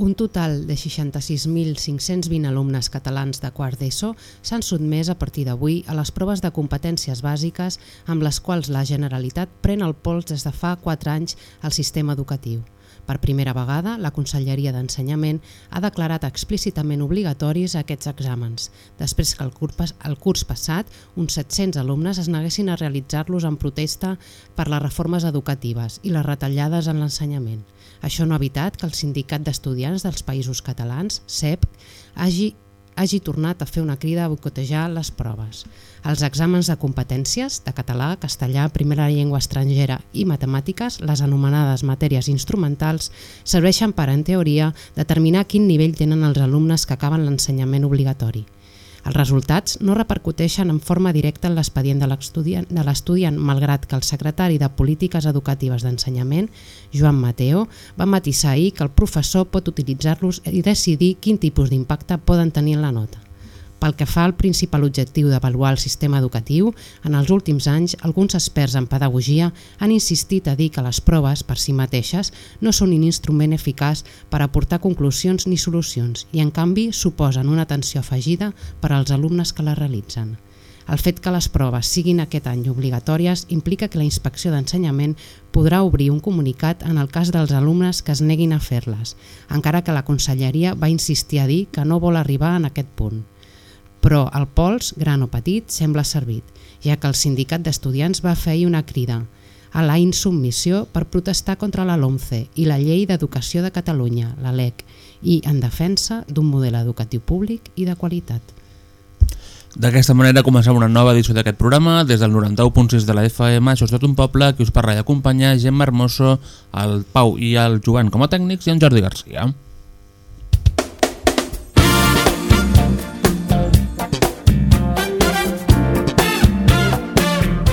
Un total de 66.520 alumnes catalans de quart d'ESO s'han sotmès a partir d'avui a les proves de competències bàsiques amb les quals la Generalitat pren el pols des de fa 4 anys al sistema educatiu. Per primera vegada, la Conselleria d'Ensenyament ha declarat explícitament obligatoris aquests exàmens, després que el curs, curs passat uns 700 alumnes es neguessin a realitzar-los en protesta per les reformes educatives i les retallades en l'ensenyament. Això no ha evitat que el Sindicat d'Estudiants dels Països Catalans, CEP, hagi hagi tornat a fer una crida a boicotejar les proves. Els exàmens de competències de català, castellà, primera llengua estrangera i matemàtiques, les anomenades matèries instrumentals, serveixen per, en teoria, determinar quin nivell tenen els alumnes que acaben l'ensenyament obligatori. Els resultats no repercuteixen en forma directa en l'expedient de l'estudiant, malgrat que el secretari de Polítiques Educatives d'Ensenyament, Joan Mateo, va matisar ahir que el professor pot utilitzar-los i decidir quin tipus d'impacte poden tenir en la nota. Pel que fa al principal objectiu d'avaluar el sistema educatiu, en els últims anys alguns experts en pedagogia han insistit a dir que les proves per si mateixes no són un instrument eficaç per aportar conclusions ni solucions i en canvi suposen una atenció afegida per als alumnes que les realitzen. El fet que les proves siguin aquest any obligatòries implica que la Inspecció d'Ensenyament podrà obrir un comunicat en el cas dels alumnes que es neguin a fer-les, encara que la Conselleria va insistir a dir que no vol arribar en aquest punt però el pols, gran o petit, sembla servit, ja que el sindicat d'estudiants va fer una crida a la insubmissió per protestar contra la LOMCE i la Llei d'Educació de Catalunya, la LEC, i en defensa d'un model educatiu públic i de qualitat. D'aquesta manera comencem una nova edició d'aquest programa des del 91.6 de la FM, això és tot un poble, que us parla i acompanya Gemma Hermoso, el Pau i el Joan com a tècnics i en Jordi Garcia.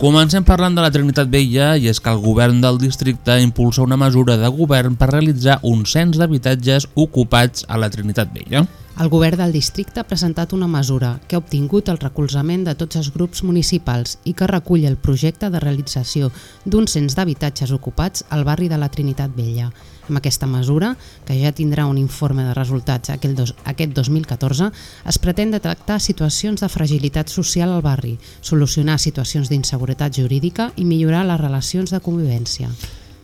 Comencem parlant de la Trinitat Vella i és que el govern del districte impulsa una mesura de govern per realitzar un cens d'habitatges ocupats a la Trinitat Vella. El govern del districte ha presentat una mesura que ha obtingut el recolzament de tots els grups municipals i que recull el projecte de realització d'un cens d'habitatges ocupats al barri de la Trinitat Vella. Amb aquesta mesura, que ja tindrà un informe de resultats aquest, dos, aquest 2014, es pretén detectar situacions de fragilitat social al barri, solucionar situacions d'inseguretat jurídica i millorar les relacions de convivència.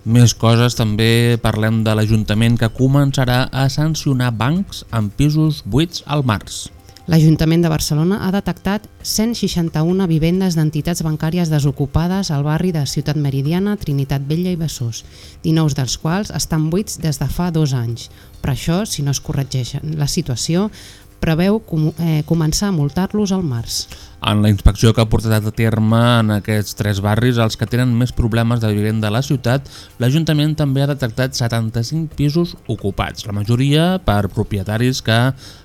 Més coses, també parlem de l'Ajuntament que començarà a sancionar bancs amb pisos buits al març. L'Ajuntament de Barcelona ha detectat 161 vivendes d'entitats bancàries desocupades al barri de Ciutat Meridiana, Trinitat Vella i Besòs, 19 dels quals estan buits des de fa dos anys. Per això, si no es corregeix la situació, preveu com, eh, començar a multar-los al març. En la inspecció que ha portat a terme en aquests tres barris, els que tenen més problemes de vivenda de la ciutat, l'Ajuntament també ha detectat 75 pisos ocupats, la majoria per propietaris que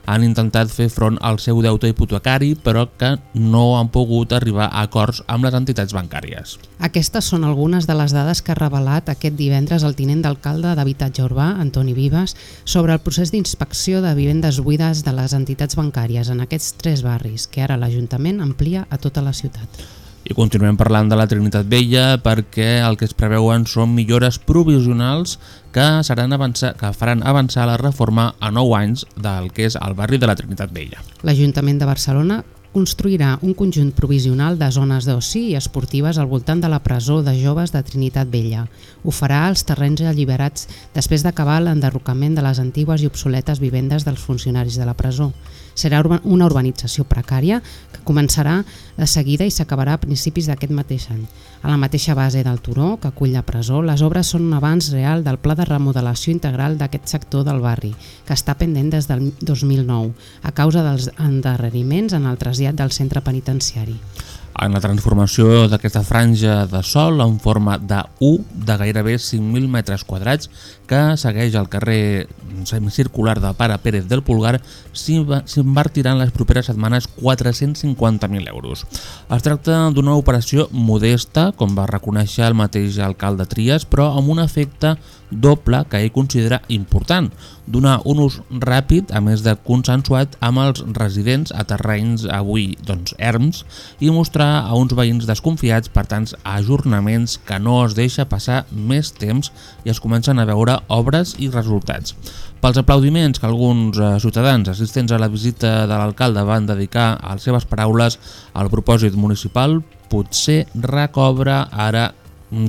han intentat fer front al seu deute hipotecari però que no han pogut arribar a acords amb les entitats bancàries. Aquestes són algunes de les dades que ha revelat aquest divendres el tinent d'alcalde d'Habitatge Urbà, Antoni Vives, sobre el procés d'inspecció de vivendes buides de les entitats bancàries en aquests tres barris que ara l'Ajuntament amplia a tota la ciutat. I continuem parlant de la Trinitat Vella perquè el que es preveuen són millores provisionals que, seran avançar, que faran avançar la reforma a 9 anys del que és el barri de la Trinitat Vella. L'Ajuntament de Barcelona construirà un conjunt provisional de zones d'oci i esportives al voltant de la presó de joves de Trinitat Vella. Ho farà als terrenys alliberats després d'acabar l'enderrocament de les antigues i obsoletes vivendes dels funcionaris de la presó. Serà una urbanització precària que començarà de seguida i s'acabarà a principis d'aquest mateix any. A la mateixa base del turó, que acull la presó, les obres són un avanç real del pla de remodelació integral d'aquest sector del barri, que està pendent des del 2009, a causa dels endarreriments en el trasllat del centre penitenciari en la transformació d'aquesta franja de sol en forma de U de gairebé 5.000 metres quadrats que segueix el carrer semicircular de Pare Pérez del Pulgar s'invertiran les properes setmanes 450.000 euros. Es tracta d'una operació modesta, com va reconèixer el mateix alcalde Trias, però amb un efecte doble que ell considera important, donar un ús ràpid, a més de consensuat, amb els residents a terrenys avui doncs, erms i mostrar a uns veïns desconfiats per tants ajornaments que no es deixa passar més temps i es comencen a veure obres i resultats. Pels aplaudiments que alguns eh, ciutadans assistents a la visita de l'alcalde van dedicar a les seves paraules al propòsit municipal, potser recobra ara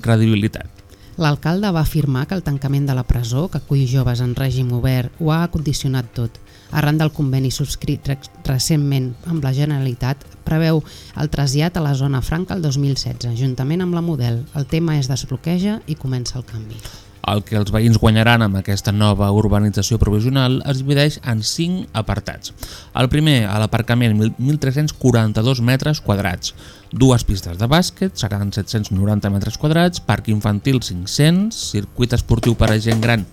credibilitat. L'alcalde va afirmar que el tancament de la presó, que acull joves en règim obert, ho ha condicionat tot. Arran del conveni subscrit recentment amb la Generalitat, preveu el trasllat a la zona franca el 2016, juntament amb la Model. El tema es desbloqueja i comença el canvi. El que els veïns guanyaran amb aquesta nova urbanització provisional es divideix en 5 apartats. El primer, a l'aparcament, 1.342 metres quadrats, dues pistes de bàsquet, seran 790 metres quadrats, parc infantil 500, circuit esportiu per a gent gran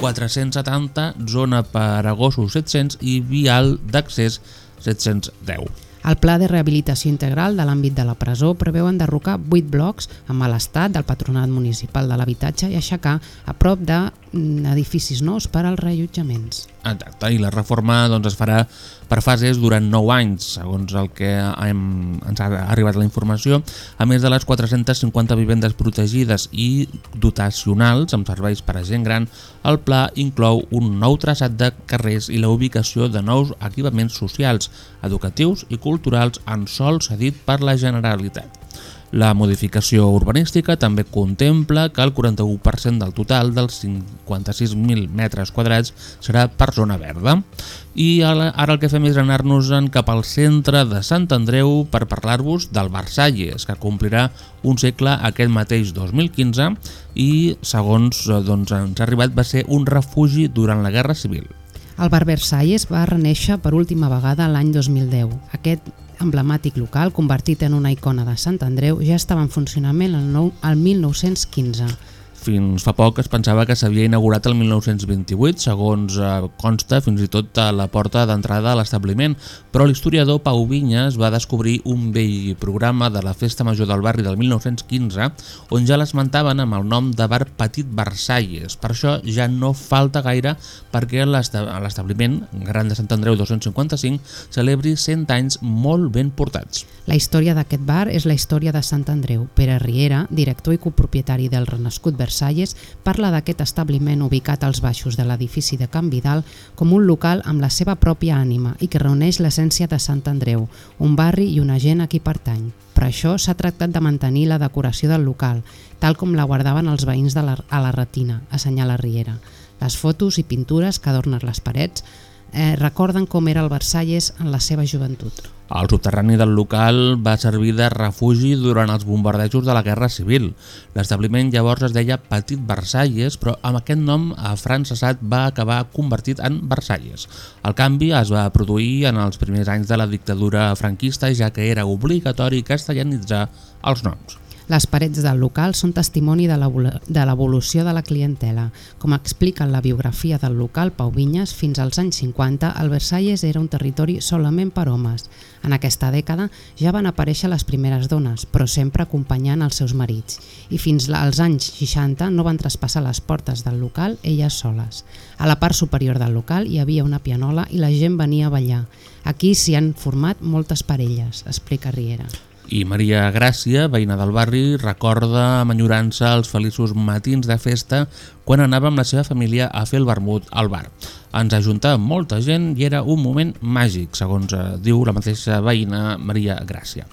470, zona per a gossos 700 i vial d'accés 710. El Pla de Rehabilitació Integral de l'àmbit de la presó preveu enderrocar 8 blocs amb mal estat del Patronat Municipal de l'Habitatge i aixecar a prop d'edificis mm, nous per als reallotjaments. Exacte, i la reforma doncs, es farà per fases durant 9 anys, segons el que hem, ens ha arribat la informació, a més de les 450 vivendes protegides i dotacionals amb serveis per a gent gran, el pla inclou un nou traçat de carrers i la ubicació de nous equipaments socials, educatius i culturals en sol cedit per la Generalitat. La modificació urbanística també contempla que el 41% del total dels 56.000 metres quadrats serà per zona verda. I ara el que fem és anar-nos-en cap al centre de Sant Andreu per parlar-vos del Versalles, que complirà un segle aquest mateix 2015 i, segons eh, doncs, ens ha arribat, va ser un refugi durant la Guerra Civil. El bar Versalles va reneixer per última vegada l'any 2010. Aquest emblemàtic local, convertit en una icona de Sant Andreu, ja estava en funcionament el 1915. Fins fa poc es pensava que s'havia inaugurat el 1928, segons eh, consta fins i tot a la porta d'entrada a l'establiment, però l'historiador Pau Vinyes va descobrir un vell programa de la Festa Major del Barri del 1915 on ja l'esmentaven amb el nom de Bar Petit Versalles. Per això ja no falta gaire perquè l'establiment, Gran de Sant Andreu 255, celebri 100 anys molt ben portats. La història d'aquest bar és la història de Sant Andreu. Pere Riera, director i copropietari del Renascut Versalles, parla d'aquest establiment ubicat als baixos de l'edifici de Can Vidal com un local amb la seva pròpia ànima i que reuneix l'essència de Sant Andreu, un barri i una gent a qui pertany. Per això s'ha tractat de mantenir la decoració del local, tal com la guardaven els veïns de la, a la retina, assenyala Riera. Les fotos i pintures que adornen les parets eh, recorden com era el Versalles en la seva joventut. El subterrani del local va servir de refugi durant els bombardejos de la Guerra Civil. L'establiment llavors es deia Petit Versalles, però amb aquest nom a francesat va acabar convertit en Versalles. El canvi es va produir en els primers anys de la dictadura franquista, ja que era obligatori castellanitzar els noms. Les parets del local són testimoni de l'evolució de la clientela. Com explica la biografia del local Pau Vinyes, fins als anys 50 el Versalles era un territori solament per homes. En aquesta dècada ja van aparèixer les primeres dones, però sempre acompanyant els seus marits. I fins als anys 60 no van traspassar les portes del local elles soles. A la part superior del local hi havia una pianola i la gent venia a ballar. Aquí s'hi han format moltes parelles, explica Riera. I Maria Gràcia, veïna del barri, recorda amb enyorança els feliços matins de festa quan anava amb la seva família a fer el vermut al bar. Ens ajuntava molta gent i era un moment màgic, segons eh, diu la mateixa veïna Maria Gràcia.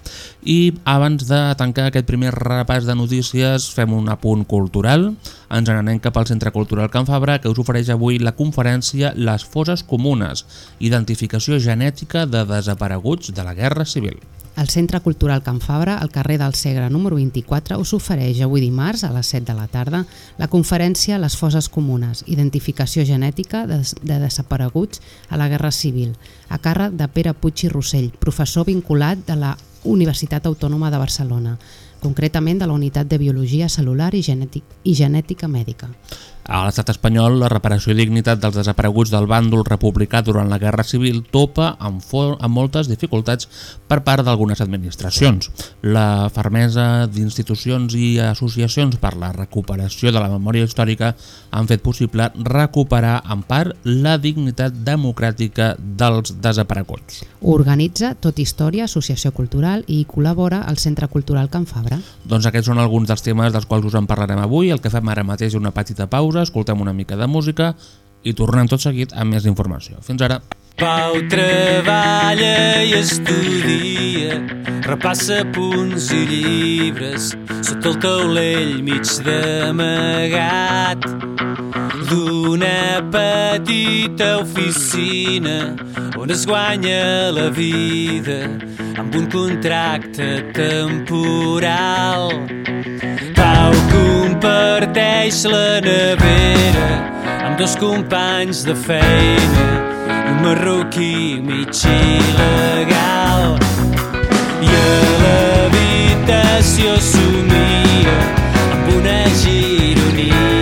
I abans de tancar aquest primer repàs de notícies, fem un apunt cultural. Ens n'anem cap al Centre Cultural Can Fabra, que us ofereix avui la conferència Les foses comunes, identificació genètica de desapareguts de la Guerra Civil. El Centre Cultural Can Fabra, al carrer del Segre número 24, us ofereix avui dimarts a les 7 de la tarda la conferència Les foses comunes, identificació genètica de, de desapareguts a la Guerra Civil, a càrrec de Pere Puig i Rossell, professor vinculat de la Universitat Autònoma de Barcelona, concretament de la Unitat de Biologia Celular i, Genètic, i Genètica Mèdica. A l'estat espanyol, la reparació i dignitat dels desapareguts del bàndol republicà durant la Guerra Civil topa amb, amb moltes dificultats per part d'algunes administracions. La fermesa d'institucions i associacions per la recuperació de la memòria històrica han fet possible recuperar en part la dignitat democràtica dels desapareguts. Organitza Tot Història, Associació Cultural i col·labora el Centre Cultural Can Fabra. Doncs aquests són alguns dels temes dels quals us en parlarem avui. El que fem ara mateix és una petita pausa, escoltem una mica de música i tornem tot seguit amb més informació. Fins ara. Pau treballa i estudia, repassa punts i llibres, sota el taulell mig d'amagat d'una petita oficina on es guanya la vida amb un contracte temporal. Comparteix la nevera amb dos companys de feina, un marroquí mig il·legal. I a l'habitació somia amb una gironina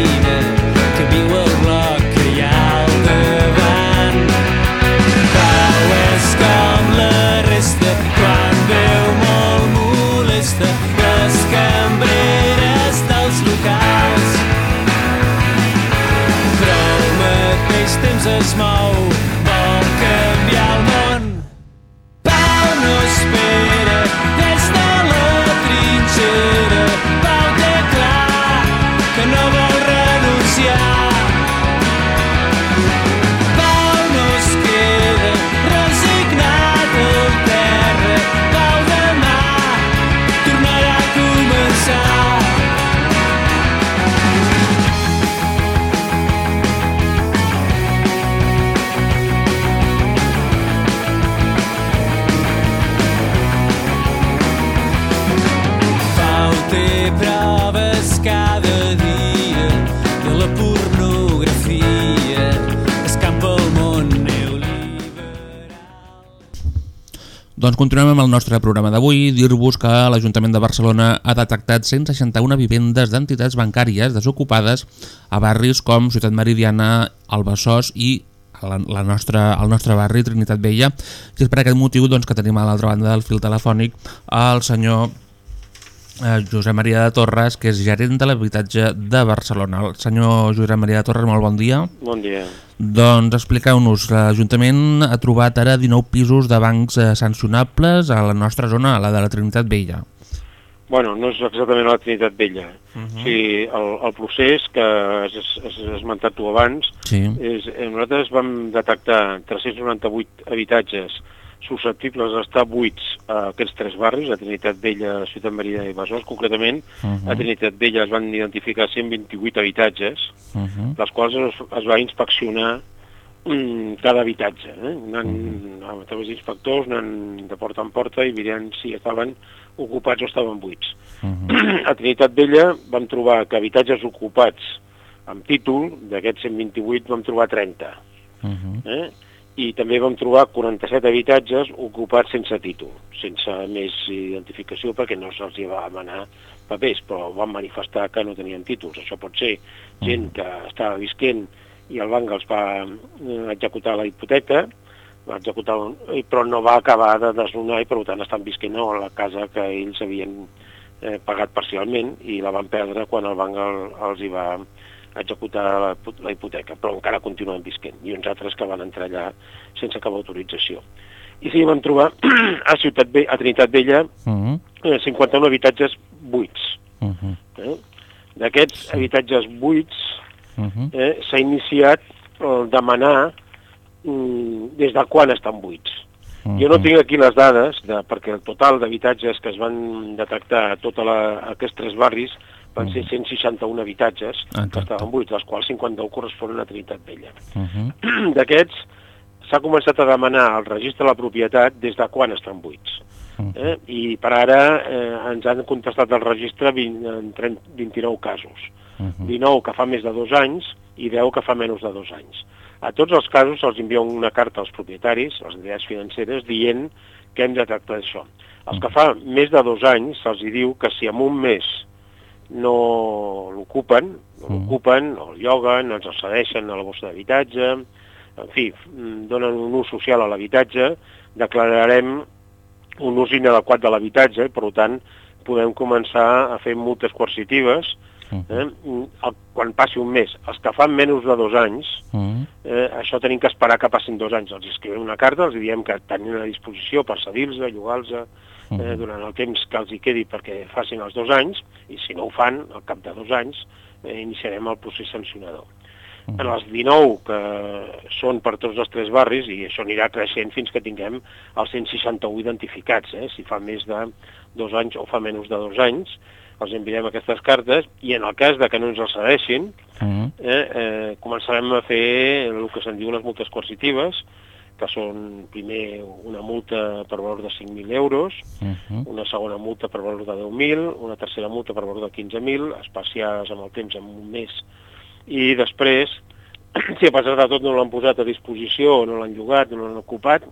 mateix temps continuem amb el nostre programa d'avui. Dir-vos que l'Ajuntament de Barcelona ha detectat 161 vivendes d'entitats bancàries desocupades a barris com Ciutat Meridiana, Albassós i la, nostra, el nostre barri, Trinitat Vella. I és per aquest motiu doncs, que tenim a l'altra banda del fil telefònic el senyor Josep Maria de Torres, que és gerent de l'habitatge de Barcelona. El senyor Josep Maria de Torres, molt bon dia. Bon dia. Doncs expliqueu-nos, l'Ajuntament ha trobat ara 19 pisos de bancs eh, sancionables a la nostra zona, a la de la Trinitat Vella. Bueno, no és exactament a la Trinitat Vella. Uh -huh. o sigui, el, el procés que has, has esmentat tu abans, Sí. és, eh, nosaltres vam detectar 398 habitatges susceptibles d'estar buits a aquests tres barris, a Trinitat Vella, Ciutat Merida i Besòs. Concretament, uh Mhm. -huh. a Trinitat Vella es van identificar 128 habitatges, Uh -huh. les quals es, es va inspeccionar mm, cada habitatge, eh? anant a través d'inspectors, anant de porta en porta i mirant si estaven ocupats o estaven buits. Uh -huh. A Trinitat Vella vam trobar que habitatges ocupats amb títol, d'aquests 128 vam trobar 30. Uh -huh. Eh? I també vam trobar 47 habitatges ocupats sense títol, sense més identificació perquè no se'ls va demanar papers, però van manifestar que no tenien títols. Això pot ser gent que estava visquent i el banc els va eh, executar la hipoteca, va executar, un- però no va acabar de desnonar i per tant estan visquent a la casa que ells havien eh, pagat parcialment i la van perdre quan el banc el, els hi va executar la, la hipoteca, però encara continuen visquent, i uns altres que van entrar allà sense cap autorització. I sí, vam trobar a, Ciutat Ve a Trinitat Vella Uh -huh. eh, 51 habitatges buits. Uh -huh. Eh? D'aquests habitatges buits, Mhm. eh, s'ha iniciat eh, demanar mm, des de quan estan buits. Jo no Mhm. tinc aquí les dades, de, perquè el total d'habitatges que es van detectar a tots aquests tres barris van ser 161 habitatges que Exacte. estaven buits, dels quals 51 corresponen a Trinitat Vella. Mhm. D'aquests s'ha començat a demanar el registre de la propietat des de quan estan buits. Mhm. Eh? I per ara eh, ens han contestat el registre 20, en 30, 29 casos. Mhm. 19 que fa més de dos anys i 10 que fa menys de dos anys. A tots els casos se'ls envia una carta als propietaris, a les entitats financeres, dient que hem de tractar això. Els que fa més de dos anys se'ls diu que si en un mes no l'ocupen, no Mm. l'ocupen, o el lloguen, ens el cedeixen a la bossa d'habitatge, en fi, mm, donen un ús social a l'habitatge, declararem un ús inadequat de l'habitatge per tant, podem començar a fer multes coercitives Mhm. eh? quan passi un mes. Els que fan menys de dos anys, Mhm. eh, això tenim que esperar que passin dos anys. Els escrivim una carta, els diem que tenim a disposició per cedir-los, llogar-los eh, Mhm. durant el temps que els hi quedi perquè facin els dos anys, i si no ho fan, al cap de dos anys, eh, iniciarem el procés sancionador. En els 19 que són per tots els tres barris, i això anirà creixent fins que tinguem els 161 identificats, eh? si fa més de dos anys o fa menys de dos anys, els enviarem aquestes cartes, i en el cas de que no ens els cedeixin, Mhm. eh, eh, començarem a fer el que se'n diu les multes coercitives, que són primer una multa per valor de 5.000 euros, Mhm. una segona multa per valor de 10.000, una tercera multa per valor de 15.000, espaciades amb el temps en un mes, i després, si a pesar de tot no l'han posat a disposició, no l'han llogat, no l'han ocupat,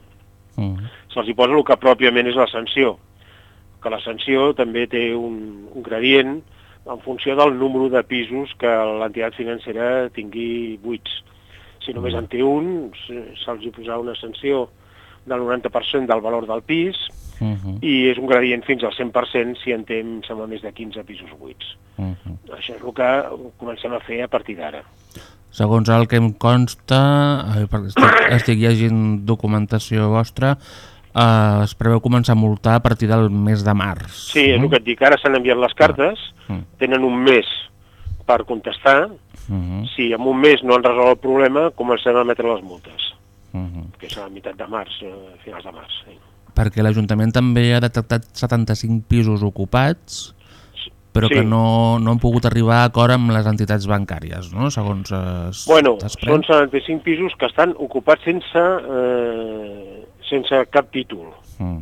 Mhm. se'ls hi posa el que pròpiament és la sanció, que la sanció també té un, un gradient en funció del número de pisos que l'entitat financera tingui buits. Si només en té un, se- se'ls hi posarà una sanció del 90% del valor del pis Mhm. i és un gradient fins al 100% si en té, em sembla, més de 15 pisos buits. Mhm. Això és el que comencem a fer a partir d'ara. Segons el que em consta, ai, perquè estic, estic llegint documentació vostra, eh, es preveu començar a multar a partir del mes de març. Sí, és el que et dic, ara s'han enviat les cartes, Mm. tenen un mes per contestar, Mhm. si en un mes no han resolt el problema, comencem a emetre les multes, Mhm. que és a la meitat de març, eh, finals de març. Sí. Perquè l'Ajuntament també ha detectat 75 pisos ocupats, però Sí. que no, no han pogut arribar a acord amb les entitats bancàries, no? segons eh, es Bueno, desprèn. són 75 pisos que estan ocupats sense, eh, sense cap títol. Mm.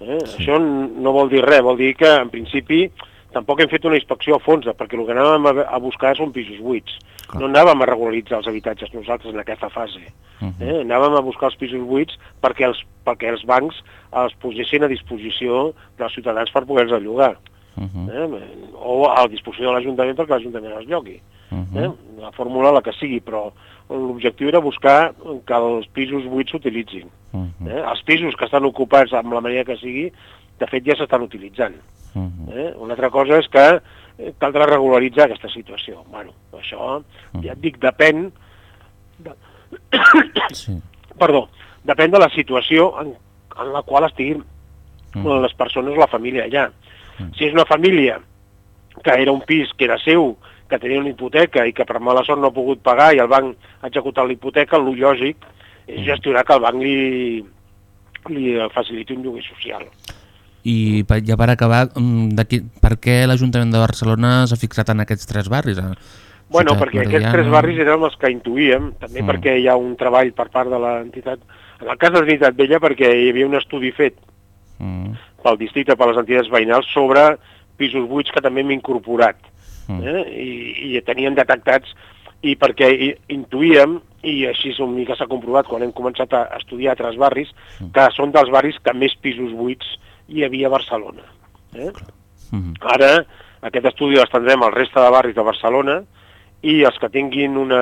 Eh? Sí. Això no vol dir res, vol dir que en principi tampoc hem fet una inspecció a fons, perquè el que anàvem a, buscar són pisos buits. Clar. No anàvem a regularitzar els habitatges nosaltres en aquesta fase. Mhm. Eh? Anàvem a buscar els pisos buits perquè els, perquè els bancs els posessin a disposició dels ciutadans per poder-los llogar. Mhm. Eh? O a disposició de l'Ajuntament perquè l'Ajuntament els llogui. Mhm. Eh? La fórmula la que sigui, però l'objectiu era buscar que els pisos buits s'utilitzin. Mhm. Eh? Els pisos que estan ocupats amb la manera que sigui, de fet ja s'estan utilitzant. Mhm. Eh? Una altra cosa és que eh, caldrà regularitzar aquesta situació. Bueno, això, ja et dic, depèn, de, Sí. perdó, depèn de la situació en, en la qual estiguin Mhm. les persones o la família allà. Si és una família que era un pis que era seu, que tenia una hipoteca i que per mala sort no ha pogut pagar i el banc ha executat la hipoteca, el lògic és gestionar que el banc li, li faciliti un lloguer social. I per, ja per acabar, mm, per què l'Ajuntament de Barcelona s'ha fixat en aquests tres barris? eh? Bueno, Ciutat perquè aquests tres barris eren els que intuïem, també Mm. perquè hi ha un treball per part de l'entitat, en el cas de Trinitat Vella perquè hi havia un estudi fet Mm. pel districte, per les entitats veïnals, sobre pisos buits que també hem incorporat. Mm. Eh? I, I tenien detectats, i perquè i, intuïem, i així és una mica s'ha comprovat quan hem començat a estudiar altres barris, que són dels barris que més pisos buits hi havia Barcelona. Eh? Mhm. Ara, aquest estudi l'estendrem al resta de barris de Barcelona i els que tinguin una,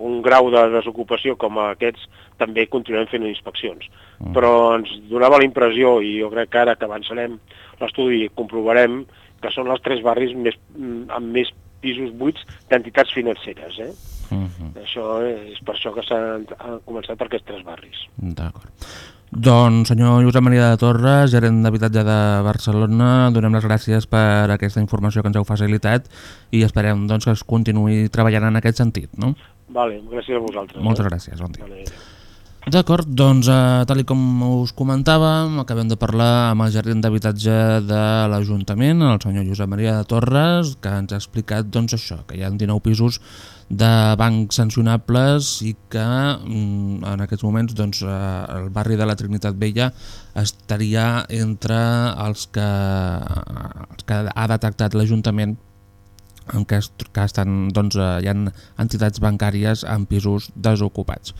un grau de desocupació com aquests també continuem fent inspeccions. Mm. Però ens donava la impressió, i jo crec que ara que avançarem l'estudi comprovarem que són els tres barris més, mm, amb més pisos buits d'entitats financeres. Eh? Mhm. Això és per això que s'ha ha començat per aquests tres barris. D'acord. Doncs, senyor Josep Maria de Torres, gerent d'habitatge de Barcelona, donem les gràcies per aquesta informació que ens heu facilitat i esperem doncs, que es continuï treballant en aquest sentit. No? Vale, gràcies a vosaltres. Moltes eh? gràcies, bon dia. Vale. D'acord, doncs, eh, tal com us comentàvem, acabem de parlar amb el gerent d'habitatge de l'Ajuntament, el senyor Josep Maria de Torres, que ens ha explicat doncs, això, que hi ha 19 pisos de bancs sancionables i que mm, en aquests moments doncs, eh, el barri de la Trinitat Vella estaria entre els que, els que ha detectat l'Ajuntament en què, que estan, doncs, eh, hi ha entitats bancàries amb pisos desocupats.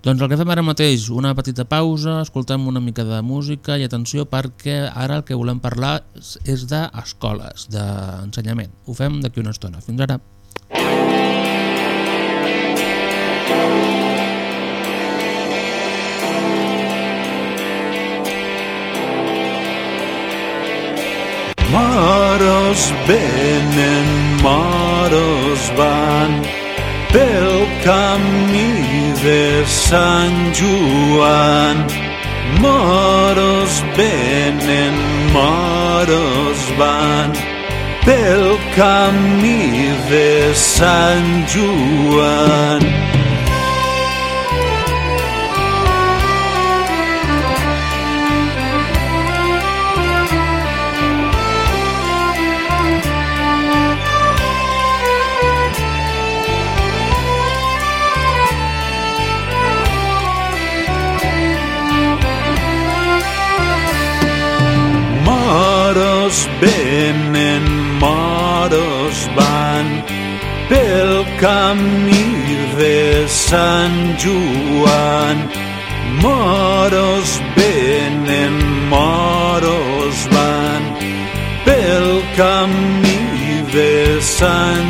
Doncs el que fem ara mateix, una petita pausa, escoltem una mica de música i atenció perquè ara el que volem parlar és- d'escoles, d'ensenyament. Ho fem d'aquí una estona. Fins ara. Moros venen, moros van pel camí de Sant Joan. Moros venen, moros van pel camí de Sant Joan. Camí de Sant Joan. Moros venen, moros van pel camí de Sant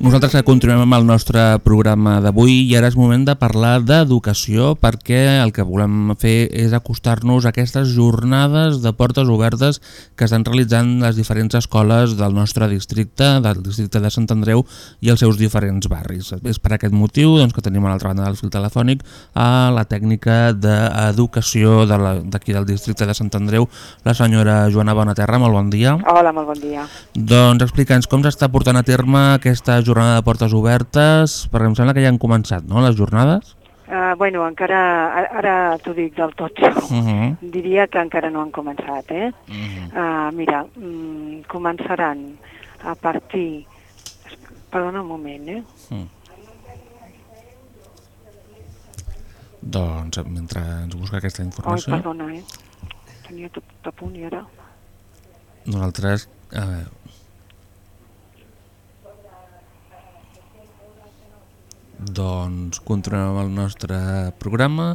Nosaltres continuem amb el nostre programa d'avui i ara és moment de parlar d'educació perquè el que volem fer és acostar-nos a aquestes jornades de portes obertes que estan realitzant les diferents escoles del nostre districte, del districte de Sant Andreu i els seus diferents barris. És per aquest motiu doncs, que tenim a l'altra banda del fil telefònic a la tècnica d'educació de d'aquí del districte de Sant Andreu, la senyora Joana Bonaterra. Molt bon dia. Hola, molt bon dia. Doncs explica'ns com s'està portant a terme aquesta jornada de portes obertes, perquè em sembla que ja han començat, no?, les jornades? Uh, bueno, encara, a- ara t'ho dic del tot. Uh -huh. Diria que encara no han començat, eh? Uh -huh. Uh, mira, mm, començaran a partir... Perdona un moment, eh? Doncs mentre ens busca aquesta informació, perdona, eh? Tenia tot a punt i ara... nosaltres... Eh, doncs continuem el nostre programa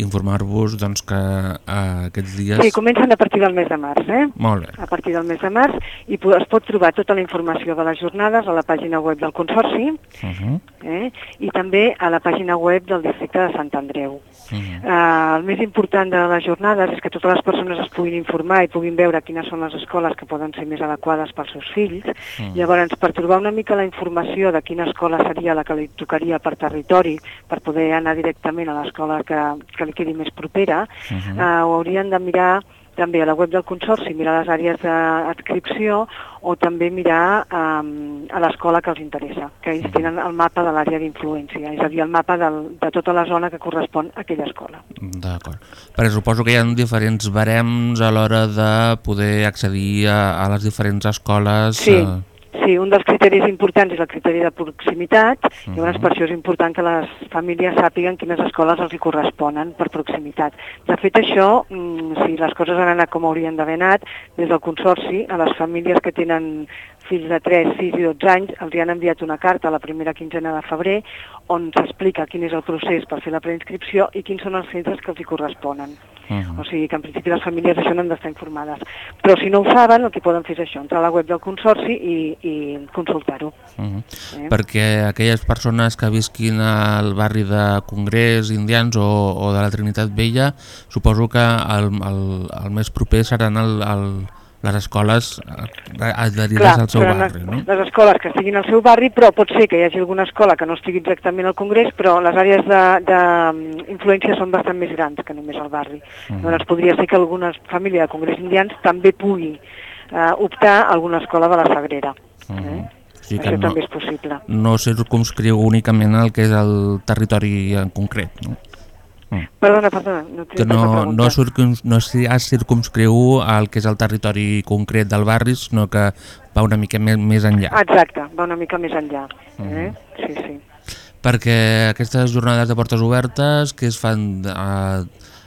informar-vos doncs, que eh, aquests dies... Sí, comencen a partir del mes de març, eh? Molt bé. A partir del mes de març i es pot trobar tota la informació de les jornades a la pàgina web del Consorci Uh -huh. eh? i també a la pàgina web del districte de Sant Andreu. Uh -huh. Eh, el més important de les jornades és que totes les persones es puguin informar i puguin veure quines són les escoles que poden ser més adequades pels seus fills. Mm. Llavors, per trobar una mica la informació de quina escola seria la que li tocaria per territori, per poder anar directament a l'escola que, que li quedi més propera, Uh -huh. eh, ho haurien de mirar també a la web del Consorci, mirar les àrees d'adscripció o també mirar um, a l'escola que els interessa, que ells tenen el mapa de l'àrea d'influència, és a dir, el mapa del, de tota la zona que correspon a aquella escola. D'acord. Perquè suposo que hi ha diferents barems a l'hora de poder accedir a, a les diferents escoles. Sí, eh, sí, un dels criteris importants és el criteri de proximitat, Mhm. llavors per això és important que les famílies sàpiguen quines escoles els hi corresponen per proximitat. De fet, això, mm, si les coses han anat com haurien d'haver anat, des del Consorci, a les famílies que tenen fills de 3, 6 i 12 anys, els hi han enviat una carta a la primera quinzena de febrer on s'explica quin és el procés per fer la preinscripció i quins són els centres que els hi corresponen. Mhm. O sigui que en principi les famílies d'això n'han d'estar informades. Però si no ho saben, el que poden fer és això, entrar a la web del Consorci i, i consultar-ho. Uh -huh. Eh? Perquè aquelles persones que visquin al barri de Congrés, Indians o, o de la Trinitat Vella, suposo que el, el, el més proper seran el, el, les escoles eh, adherides al seu barri, no? les escoles que estiguin al seu barri, però pot ser que hi hagi alguna escola que no estigui exactament al Congrés, però les àrees d'influència són bastant més grans que només al barri. Mhm. Llavors podria ser que alguna família de Congrés Indians també pugui eh, optar a alguna escola de la Sagrera. -huh. Eh? O sigui que Això no, també és possible. no circumscriu únicament el que és el territori en concret, no? Perdona, perdona. No que no, no, circum, no es circumscriu el que és el territori concret del barri, sinó que va una mica més, més enllà. Exacte, va una mica més enllà. Eh? Mhm. Sí, sí. Perquè aquestes jornades de portes obertes que es fan a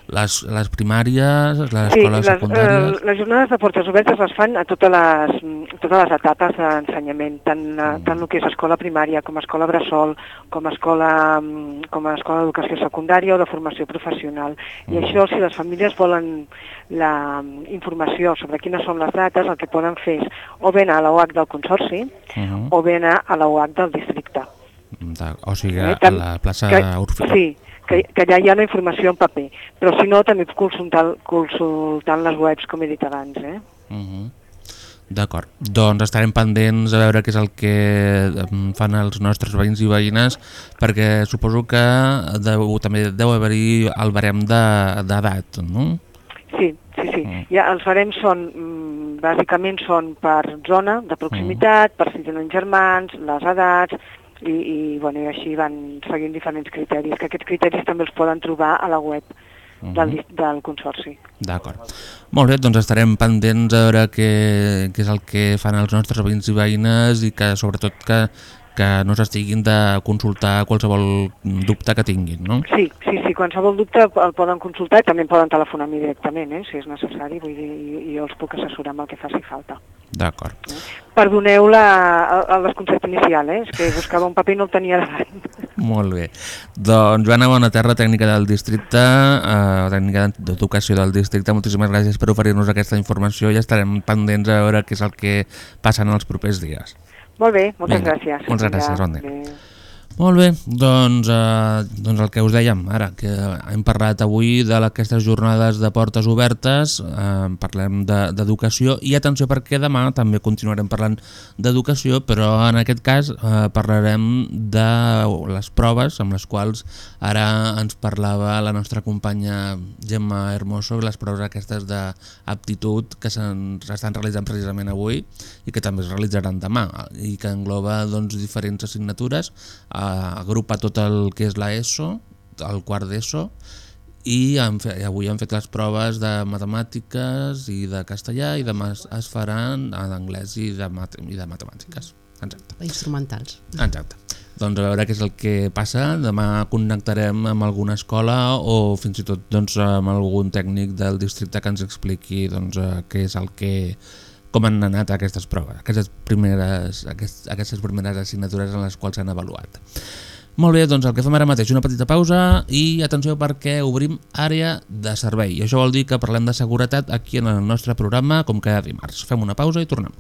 les, les primàries, les Sí, escoles les, secundàries... eh, les jornades de portes obertes les fan a totes les, mm, totes les etapes d'ensenyament, tant, mm. tant el que és escola primària com escola bressol, com escola, mm, com a escola d'educació secundària o de formació professional. I això, si les famílies volen la mm, informació sobre quines són les dates, el que poden fer és o bé anar a UAC del Consorci -huh. o bé anar a UAC del districte. de, o sigui, Eh, a la plaça que. Sí, que, que allà hi ha la informació en paper, però si no també consultant, consultant les webs, com he dit abans. Eh? Uh -huh. D'acord, doncs estarem pendents a veure què és el que fan els nostres veïns i veïnes perquè suposo que deu, també deu haver-hi el barem de- d'edat, no? Sí, sí, sí. Mm. Ja, els barems són, mm, bàsicament són per zona de proximitat, per si tenen germans, les edats, i, i, bueno, i així van seguint diferents criteris, que aquests criteris també els poden trobar a la web del, dis- del Consorci. D'acord. Molt bé, doncs estarem pendents a veure què, què és el que fan els nostres veïns i veïnes i que sobretot que, que no s'estiguin de consultar qualsevol dubte que tinguin, no? Sí, sí, sí, qualsevol dubte el poden consultar i també poden telefonar a mi directament, eh, si és necessari, vull dir, jo els puc assessorar amb el que faci falta. D'acord. Perdoneu la, el, el desconcert inicial, eh? és que buscava un paper i no el tenia davant. Molt bé. Doncs Joana Bonaterra, tècnica del districte, eh, tècnica d'educació del districte, moltíssimes gràcies per oferir-nos aquesta informació i estarem pendents a veure què és el que passa en els propers dies. Molt bé, moltes Vinga, gràcies. moltes gràcies, adéu. Molt bé, doncs, eh, doncs el que us dèiem ara, que hem parlat avui de la- aquestes jornades de portes obertes, eh, parlem de- d'educació i atenció perquè demà també continuarem parlant d'educació, però en aquest cas eh, parlarem de les proves amb les quals ara ens parlava la nostra companya Gemma Hermoso, les proves aquestes d'aptitud que s'estan realitzant precisament avui i que també es realitzaran demà i que engloba doncs, diferents assignatures eh, agrupa tot el que és la ESO, el quart d'ESO, i han avui han fet les proves de matemàtiques i de castellà i demà es, es faran d'anglès i, de mat i de matemàtiques. Exacte. Instrumentals. Exacte. doncs, a veure què és el que passa. Demà connectarem amb alguna escola o fins i tot doncs, amb algun tècnic del districte que ens expliqui doncs, eh, què és el que com han anat aquestes proves, aquestes primeres, aquest, aquestes primeres assignatures en les quals s'han avaluat. Molt bé, doncs el que fem ara mateix, una petita pausa i atenció perquè obrim àrea de servei. I això vol dir que parlem de seguretat aquí en el nostre programa com cada dimarts. Fem una pausa i tornem.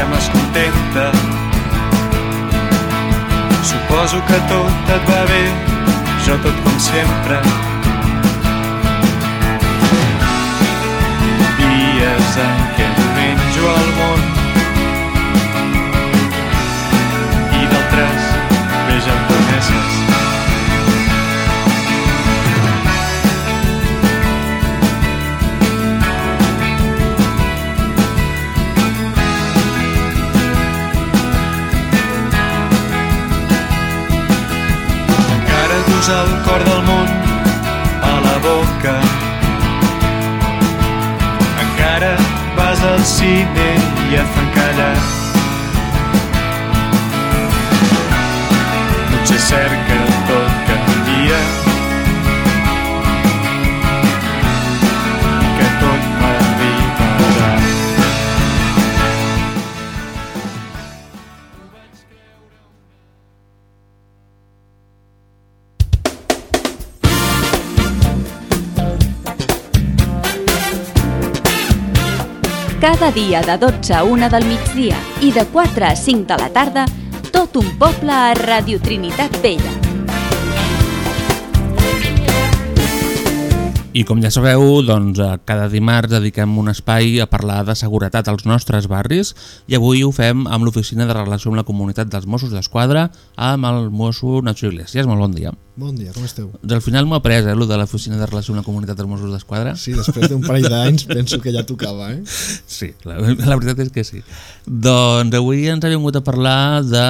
Sembles contenta. Suposo que tot et va bé, jo tot com sempre. Dies en què menjo al món i d'altres bé japoneses. El cor del món a la boca. Encara vas al cine i et fan callar. Potser que tot Cada dia de 12 a 1 del migdia i de 4 a 5 de la tarda, tot un poble a Radio Trinitat Vella. I com ja sabeu, doncs, eh, cada dimarts dediquem un espai a parlar de seguretat als nostres barris i avui ho fem amb l'Oficina de Relació amb la Comunitat dels Mossos d'Esquadra amb el mosso Nacho Iglesias. Molt bon dia. Bon dia, com esteu? Del final m'ho he après, eh, lo de l'Oficina de Relació amb la Comunitat dels Mossos d'Esquadra. Sí, després d'un parell d'anys penso que ja tocava, eh? Sí, la, la veritat és que sí. Doncs avui ens hem vingut a parlar de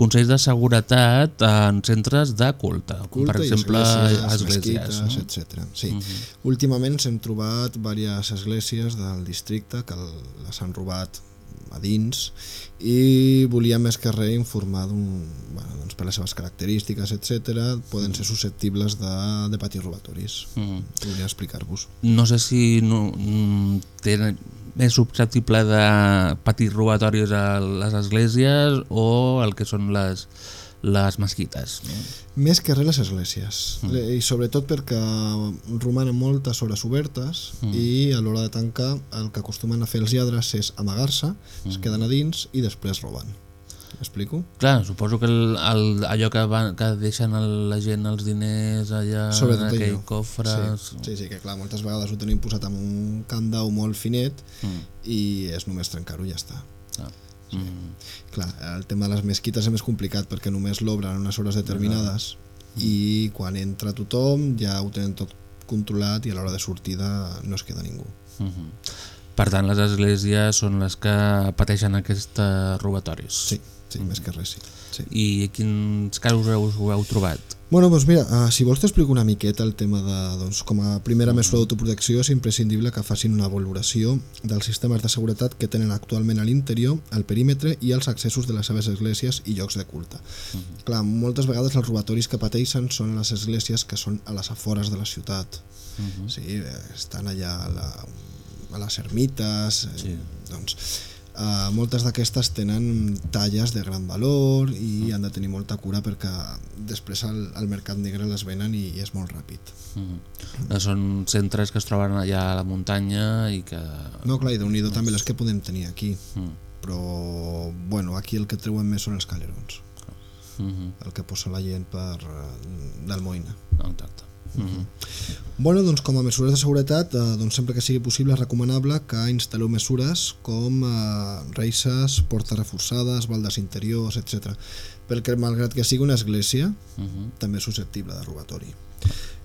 consells de seguretat en centres de culte, per Culte i exemple esglésies, esglésies. no? etc. Sí. Mhm. Últimament s'hem trobat diverses esglésies del districte que les han robat a dins i volia més que res informar bueno, doncs per les seves característiques, etc. poden ser susceptibles de, de patir robatoris. Mhm. Volia explicar-vos. No sé si no, mm, té, és susceptible de patir robatoris a les esglésies o el que són les, les mesquites. No? Més que res les esglésies Mm. i sobretot perquè romanen moltes hores obertes Mm. i a l'hora de tancar el que acostumen a fer els lladres és amagar-se, mm. es queden a dins i després roben. M'explico? Clar, suposo que el, el, allò que, van, que deixen el, la gent els diners allà Sobretot en aquell allò. cofre... Sí, sí, sí, que clar, moltes vegades ho tenim posat amb un candau molt finet Mm. i és només trencar-ho i ja està. Ah. Sí. Clar, el tema de les mesquites és més complicat perquè només l'obren en unes hores determinades i quan entra tothom ja ho tenen tot controlat i a l'hora de sortida no es queda ningú. Mhm. Per tant, les esglésies són les que pateixen aquests robatoris. Sí, sí, més que res, sí. sí. I quins casos ho heu trobat? Bueno, doncs mira, uh, si vols t'explico una miqueta el tema de, doncs, com a primera mesura d'autoprotecció és imprescindible que facin una valoració dels sistemes de seguretat que tenen actualment a l'interior, al perímetre i als accessos de les seves esglésies i llocs de culte. Clar, moltes vegades els robatoris que pateixen són a les esglésies que són a les afores de la ciutat. Mhm. Sí, eh, estan allà a, la, a les ermites, eh, Sí. doncs Uh, moltes d'aquestes tenen talles de gran valor i han de tenir molta cura perquè després al, al mercat negre les venen i, i és molt ràpid. Mm. Són centres que es troben allà a la muntanya i que... No, clar, i déu nhi també les que podem tenir aquí, Mm. però bueno, aquí el que treuen més són els calerons, Mm -hmm. el que posa la gent per eh, d'Almoina. Exacte. Mm -hmm. Bueno, doncs com a mesures de seguretat, eh, doncs sempre que sigui possible és recomanable que instal·leu mesures com eh, reixes, portes reforçades, baldes interiors, etc. Perquè malgrat que sigui una església, Mhm. també és susceptible de robatori.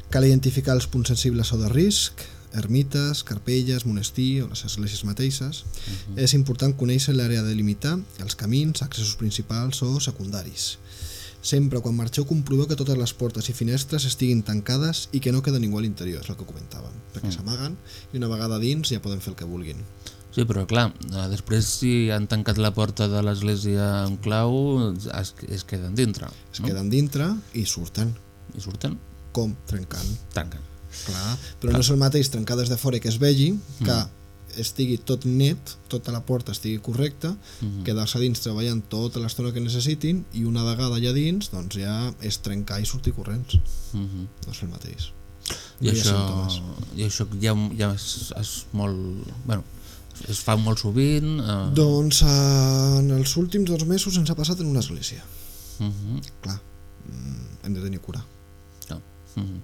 Cal identificar els punts sensibles o de risc, ermites, carpelles, monestir o les esglésies mateixes. És important conèixer l'àrea de delimitar, els camins, accessos principals o secundaris. Sempre quan marxeu comproveu que totes les portes i finestres estiguin tancades i que no queda ningú a l'interior, és el que comentàvem, perquè s'amaguen i una vegada dins ja poden fer el que vulguin. Sí, però clar, eh, després si han tancat la porta de l'església amb clau, es, es queden dintre. Es queden dintre i surten. I surten? Com? Trencant. Tanquen. Clar, però no és el mateix trencar des de fora que es vegi que estigui tot net, tota la porta estigui correcta, Mhm. quedar-se dins treballant tota l'estona que necessitin i una vegada allà dins doncs ja és trencar i sortir corrents. Mhm. No és el mateix. I No això, i això ja, ja és, és molt... Bueno, es fa molt sovint... Eh, Doncs en els últims dos mesos ens ha passat en una església. Mhm. Clar, mm, hem de tenir cura. Ja. Mhm.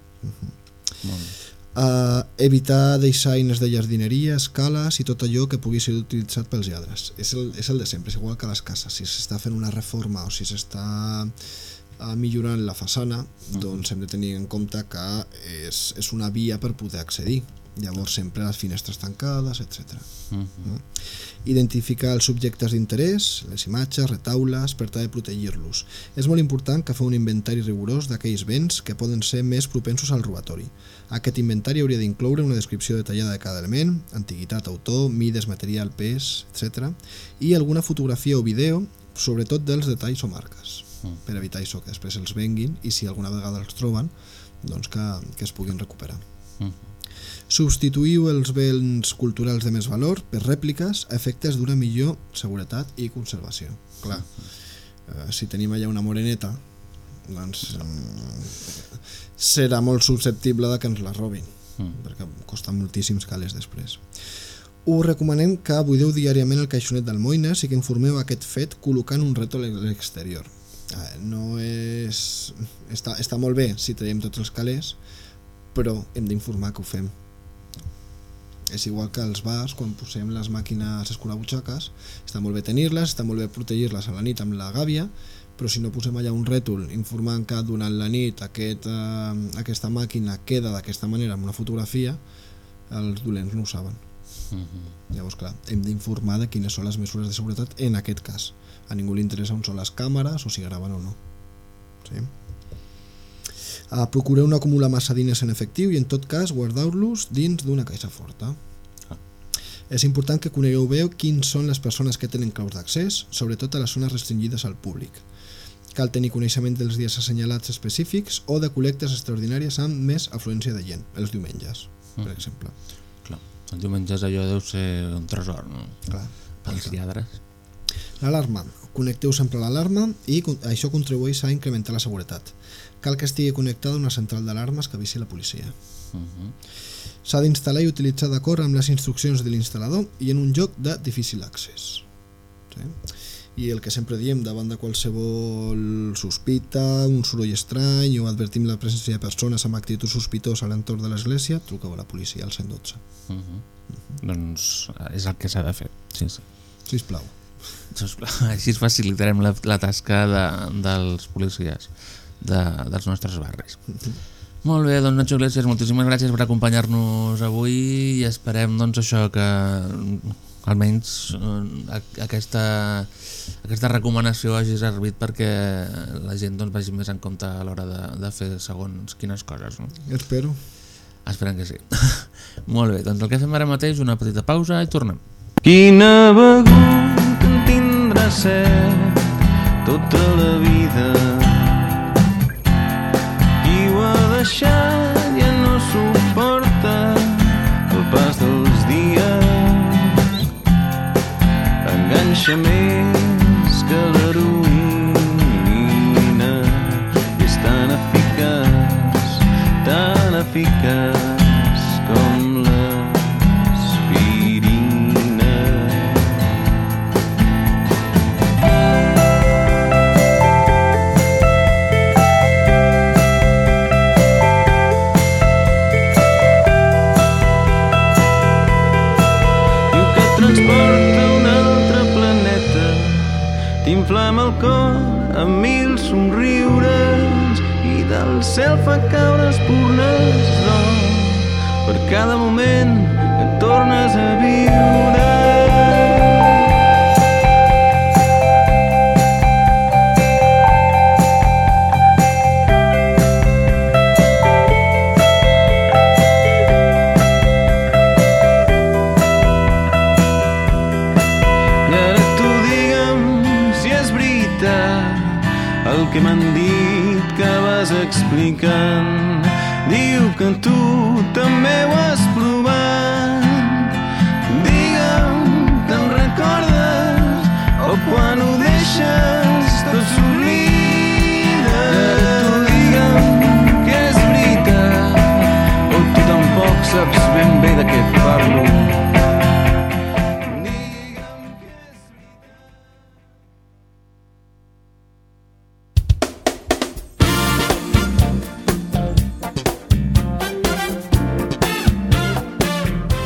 Molt bé. Uh, evitar deixar eines de jardineria, escales i tot allò que pugui ser utilitzat pels lladres. És el, és el de sempre, és igual que a les cases. Si s'està fent una reforma o si s'està uh, millorant la façana, doncs hem de tenir en compte que és, és una via per poder accedir. Llavors sempre les finestres tancades, etc. Mhm. Identificar els subjectes d'interès, les imatges, retaules, per tal de protegir-los. És molt important que feu un inventari rigorós d'aquells béns que poden ser més propensos al robatori. Aquest inventari hauria d'incloure una descripció detallada de cada element, antiguitat, autor, mides, material, pes, etc. i alguna fotografia o vídeo, sobretot dels detalls o marques, Mm. per evitar això, que després els venguin i si alguna vegada els troben, doncs que, que es puguin recuperar. Mhm. Substituïu els béns culturals de més valor per rèpliques a efectes d'una millor seguretat i conservació. Clar, eh, si tenim allà una moreneta, doncs mm, serà molt susceptible de que ens la robin, Mm. perquè costa moltíssims calés després. Us recomanem que buideu diàriament el caixonet d'almoines i que informeu aquest fet col·locant un rètol a l'exterior. Eh, No és... Està, està molt bé si traiem tots els calés, però hem d'informar que ho fem. És igual que els bars, quan posem les màquines escurabutxaques, està molt bé tenir-les, està molt bé protegir-les a la nit amb la gàbia, però si no posem allà un rètol informant que durant la nit aquest, eh, aquesta màquina queda d'aquesta manera amb una fotografia, els dolents no ho saben. Mhm. Llavors, clar, hem d'informar de quines són les mesures de seguretat en aquest cas. A ningú li interessa on són les càmeres o si graven o no. Sí? Uh, procureu no acumular massa diners en efectiu i en tot cas guardeu-los dins d'una caixa forta. Ah. És important que conegueu bé quins són les persones que tenen claus d'accés, sobretot a les zones restringides al públic. Cal tenir coneixement dels dies assenyalats específics o de col·lectes extraordinàries amb més afluència de gent, els diumenges, per Mm. exemple. Clar, el diumenge allò deu ser un tresor, no? Clar. Pels lladres. L'alarma. Connecteu sempre l'alarma i això contribueix a incrementar la seguretat. Cal que estigui connectada a una central d'alarmes que avisi la policia. Mhm. S'ha d'instal·lar i utilitzar d'acord amb les instruccions de l'instal·lador i en un lloc de difícil accés. Sí? I el que sempre diem, davant de qualsevol sospita, un soroll estrany o advertim la presència de persones amb actitud sospitosa a l'entorn de l'església, truqueu a la policia al 112. Mhm. Doncs eh, és el que s'ha de fer. Sí, sí. Sisplau. Sisplau, Així facilitarem la, la tasca de, dels policies de, dels nostres barris. Molt bé, doncs Nacho Iglesias, moltíssimes gràcies per acompanyar-nos avui i esperem doncs això que mm, almenys eh, a- aquesta, aquesta recomanació hagi servit perquè la gent doncs, vagi més en compte a l'hora de, de fer segons quines coses. No? Espero. Esperem que sí. Molt bé, doncs el que fem ara mateix una petita pausa i tornem. Quina begut en tindrà set tota la vida ho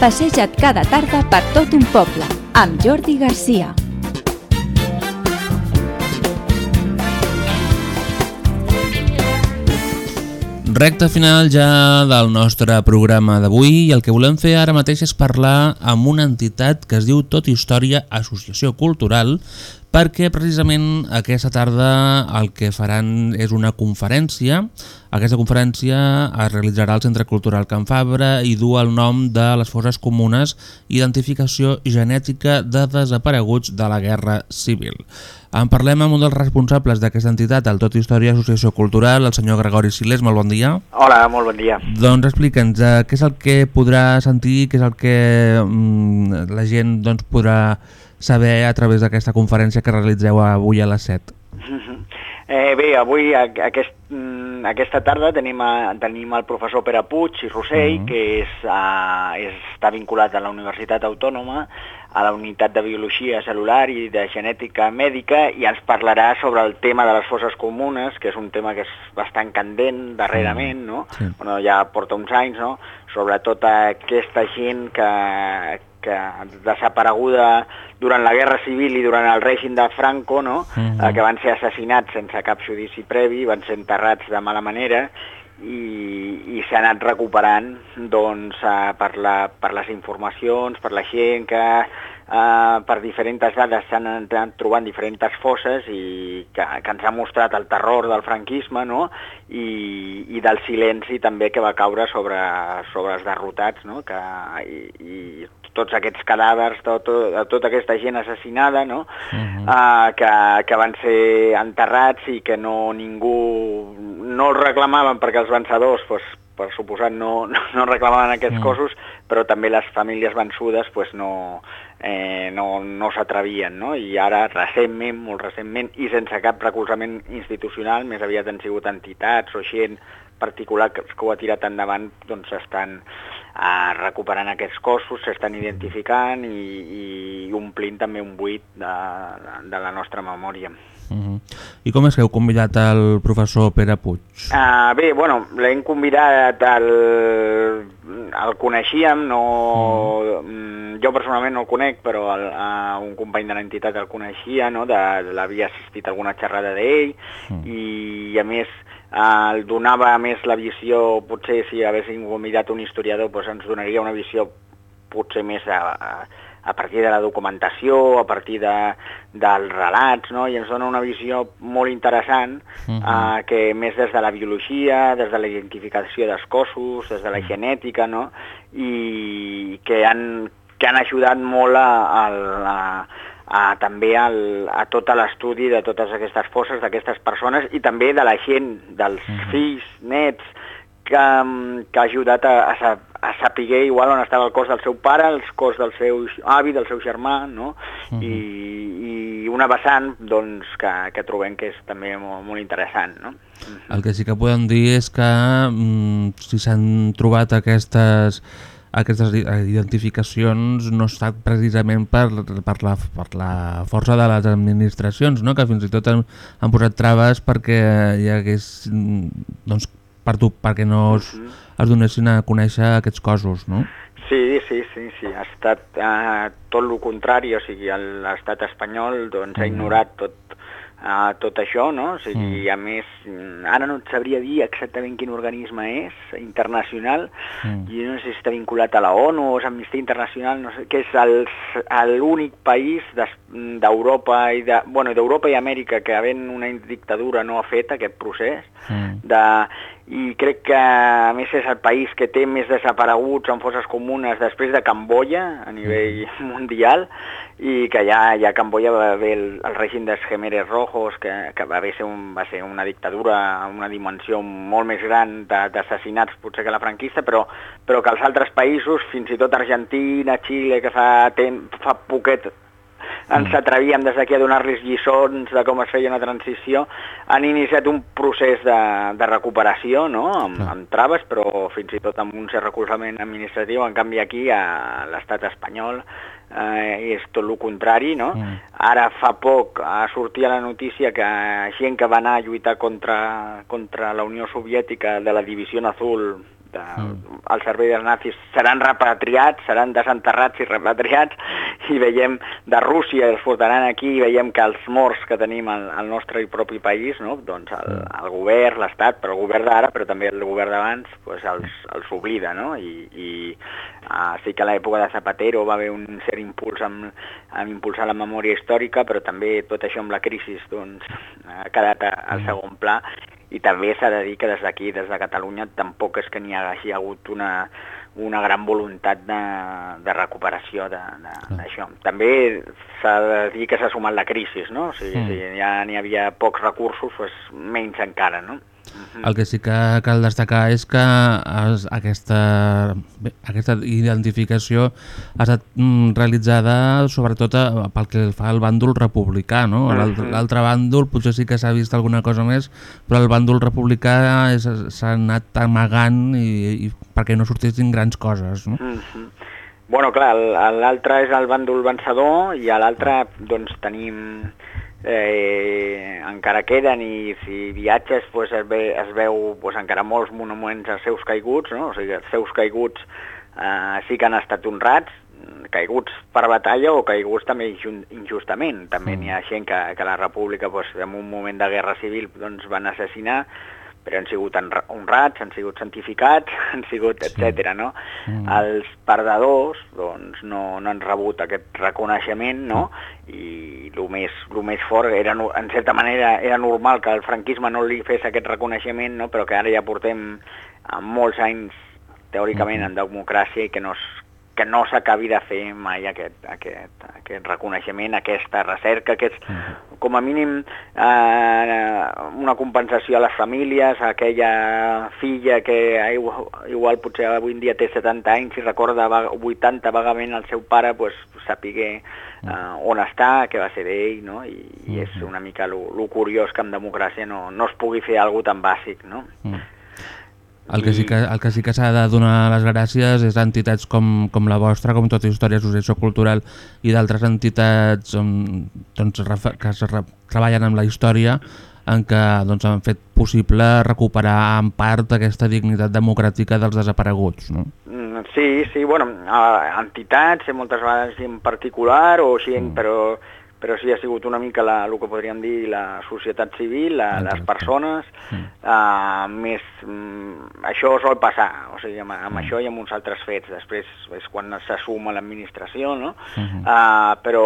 Passeja't cada tarda per tot un poble, amb Jordi Garcia. Recte final ja del nostre programa d'avui i el que volem fer ara mateix és parlar amb una entitat que es diu Tot Història Associació Cultural perquè precisament aquesta tarda el que faran és una conferència. Aquesta conferència es realitzarà al Centre Cultural Can Fabra i du el nom de les fosses comunes Identificació genètica de desapareguts de la Guerra Civil. En parlem amb un dels responsables d'aquesta entitat, el Tot Història Associació Cultural, el senyor Gregori Silés. Molt bon dia. Hola, molt bon dia. Doncs explica'ns, eh, què és el que podrà sentir, què és el que mm, la gent doncs, podrà saber a través d'aquesta conferència que realitzeu avui a les 7. Eh, bé, avui, a, aquest, mm, aquesta tarda, tenim, a, tenim el professor Pere Puig i Rossell, Mhm. que és, uh, és, està vinculat a la Universitat Autònoma, a la unitat de Biologia Celular i de Genètica Mèdica, i ens parlarà sobre el tema de les fosses comunes, que és un tema que és bastant candent darrerament, no? Sí. Bueno, ja porta uns anys, no? Sobre tota aquesta gent que, que desapareguda durant la Guerra Civil i durant el règim de Franco, no? Mhm. eh, que van ser assassinats sense cap judici previ, van ser enterrats de mala manera i, i s'ha anat recuperant doncs, eh, per, la, per les informacions, per la gent que eh, per diferents dades s'han anat trobant diferents fosses i que, que ens ha mostrat el terror del franquisme no? I, i del silenci també que va caure sobre, sobre els derrotats no? que, i, i tots aquests cadàvers, tot, tot, tota aquesta gent assassinada, no? Uh -huh. uh, que, que van ser enterrats i que no ningú no els reclamaven perquè els vencedors, pues, per suposat, no, no, no reclamaven aquests Mm. cossos, però també les famílies vençudes pues, no, eh, no, no s'atrevien, no? I ara, recentment, molt recentment, i sense cap recolzament institucional, més aviat han sigut entitats o gent particular que, que ho ha tirat endavant, doncs estan eh, recuperant aquests cossos, s'estan identificant i, i omplint també un buit de, de la nostra memòria. Uh -huh. I com és que heu convidat el professor Pere Puig? Uh, bé, bueno, l'hem convidat, el, el coneixíem, no, mm. jo personalment no el conec, però el, uh, un company de l'entitat el coneixia, no, de, l'havia assistit a alguna xerrada d'ell, Mm. i a més uh, el donava més la visió, potser si haguéssim convidat un historiador, doncs ens donaria una visió potser més a, a, a partir de la documentació, a partir de, dels relats, no? i ens dona una visió molt interessant, uh -huh. uh, que més des de la biologia, des de la identificació dels cossos, des de la genètica, no? i que han, que han ajudat molt a, a, a, a, també al, a tot l'estudi de totes aquestes fosses, d'aquestes persones, i també de la gent, dels uh -huh. fills, nets, que, que ha ajudat a, a, a saber igual on estava el cos del seu pare, el cos del seu avi, del seu germà, no? Uh -huh. I, i una vessant doncs, que, que trobem que és també molt, molt interessant. No? El que sí que podem dir és que mm, si s'han trobat aquestes aquestes identificacions no estat precisament per, per, la, per la força de les administracions, no? que fins i tot han, han posat traves perquè hi hagués mm, doncs, per tu, perquè no es, es donessin a conèixer aquests cossos, no? Sí, sí, sí, sí, ha estat eh, tot el contrari, o sigui, l'estat espanyol doncs, ha ignorat tot a tot això, no? O sigui, mm. a més, mm, ara no et sabria dir exactament quin organisme és, internacional, mm. i no sé si està vinculat a la ONU o és Amnistia Internacional, no sé, que és l'únic país d'Europa i de, bueno, d'Europa i Amèrica que havent una dictadura no ha fet aquest procés mm. de i crec que a més és el país que té més desapareguts en fosses comunes després de Camboya a nivell mm. mundial i que ja, ja a Camboya va haver el, el règim dels Gemeres Rojos que, que va, ser un, va ser una dictadura amb una dimensió molt més gran d'assassinats potser que la franquista però, però que els altres països, fins i tot Argentina, Xile, que fa, temps, fa poquet ens mm. atrevíem des d'aquí a donar-los lliçons de com es feia una transició, han iniciat un procés de, de recuperació, no?, amb, amb traves, però fins i tot amb un cert recolzament administratiu. En canvi, aquí, a l'estat espanyol, eh, és tot el contrari, no? Mm. Ara fa poc ha sortit la notícia que gent que va anar a lluitar contra, contra la Unió Soviètica de la Divisió Azul de, mm. el servei dels nazis seran repatriats, seran desenterrats i repatriats i veiem de Rússia els portaran aquí i veiem que els morts que tenim al, al nostre propi país, no? doncs el, mm. el govern, l'Estat, però el govern d'ara, però també el govern d'abans, doncs els, els oblida, no? I, i uh, sí que a l'època de Zapatero va haver un cert impuls amb, amb impulsar la memòria històrica, però també tot això amb la crisi doncs, ha quedat al mm. segon pla i també s'ha de dir que des d'aquí, des de Catalunya, tampoc és que n'hi hagi hagut una, una gran voluntat de, de recuperació d'això. També s'ha de dir que s'ha sumat la crisi, no? O sigui, mm. si ja n'hi havia pocs recursos, doncs menys encara, no? El que sí que cal destacar és que es, aquesta, bé, aquesta identificació ha estat mm, realitzada sobretot a, eh, pel que fa al bàndol republicà. No? L'altre bàndol potser sí que s'ha vist alguna cosa més, però el bàndol republicà s'ha anat amagant i, i perquè no sortissin grans coses. No? Mm -hmm. Bueno, clar, l'altre és el bàndol vencedor i a l'altre doncs, tenim eh, encara queden i si viatges pues, es, ve, es veu pues, encara molts monuments als seus caiguts, no? o sigui, els seus caiguts eh, sí que han estat honrats, caiguts per batalla o caiguts també injustament. També mm. n'hi ha gent que, que la república pues, en un moment de guerra civil doncs, van assassinar però han sigut honrats, han sigut santificats, han sigut, etc. no? Mm. Els perdedors doncs, no, no han rebut aquest reconeixement, no? I el més, el més fort, era, en certa manera, era normal que el franquisme no li fes aquest reconeixement, no? però que ara ja portem molts anys teòricament en democràcia i que no, que no s'acabi de fer mai aquest, aquest, aquest reconeixement, aquesta recerca, aquests, com a mínim eh, una compensació a les famílies, a aquella filla que igual, igual potser avui en dia té 70 anys i recorda 80 vagament el seu pare, pues, sapiguer eh, on està, què va ser d'ell, no? I, i és una mica el curiós que en democràcia no, no es pugui fer alguna tan bàsic, no? Mm. El que sí que, el que, sí que s'ha de donar les gràcies és entitats com, com la vostra, com Tot Història, Associació Cultural i d'altres entitats on, doncs, que es treballen amb la història en què doncs, han fet possible recuperar en part aquesta dignitat democràtica dels desapareguts. No? Mm, sí, sí, bueno, entitats, moltes vegades en particular, o així, mm. però però sí ha sigut una mica la, el que podríem dir la societat civil, la, les persones, mm. uh, més... Um, això sol passar, o sigui, amb, amb mm. això i amb uns altres fets, després és quan s'assuma l'administració, no? Mm -hmm. uh, però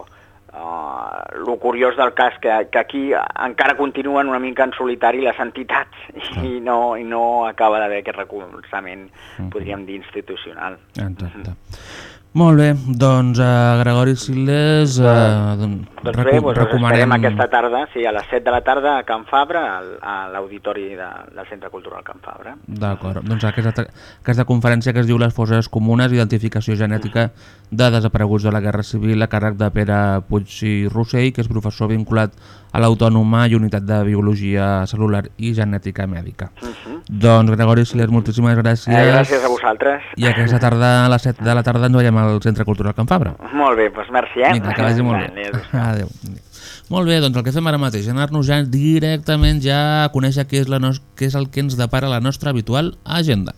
uh, el curiós del cas que, que aquí encara continuen una mica en solitari les entitats ah. i, no, i no acaba d'haver aquest recolzament, mm -hmm. podríem dir, institucional. Exacte. Mm -hmm. Molt bé, doncs uh, Gregori Siles uh, doncs, doncs bé, doncs recomanem... aquesta tarda, sí, a les 7 de la tarda a Can Fabra, a l'auditori de, del Centre Cultural Can Fabra. D'acord, doncs aquesta, aquesta conferència que es diu Les Fosses Comunes, Identificació Genètica de Desapareguts de la Guerra Civil, a càrrec de Pere Puig i Rossell, que és professor vinculat a l'Autònoma i Unitat de Biologia Celular i Genètica Mèdica. -huh. Doncs Gregori Siles, moltíssimes gràcies. Eh, gràcies a vosaltres. I aquesta tarda, a les 7 de la tarda, ens veiem al Centre Cultural Can Fabra. Molt bé, doncs merci, eh? Vinga, que vagi molt bé. Adéu. Molt bé, doncs el que fem ara mateix, anar-nos ja directament ja a conèixer què és, la no... què és el que ens depara la nostra habitual agenda.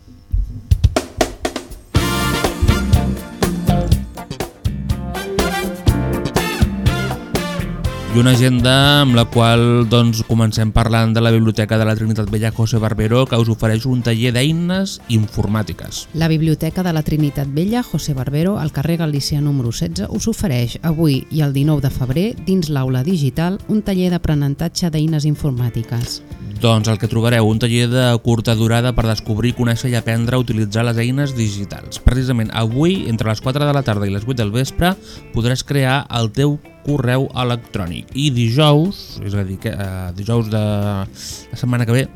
I una agenda amb la qual doncs, comencem parlant de la Biblioteca de la Trinitat Vella José Barbero que us ofereix un taller d'eines informàtiques. La Biblioteca de la Trinitat Vella José Barbero al carrer Galícia número 16 us ofereix avui i el 19 de febrer dins l'aula digital un taller d'aprenentatge d'eines informàtiques. Doncs el que trobareu, un taller de curta durada per descobrir, conèixer i aprendre a utilitzar les eines digitals. Precisament avui, entre les 4 de la tarda i les 8 del vespre, podràs crear el teu correu electrònic. I dijous, és a dir, que, eh, dijous de la setmana que ve,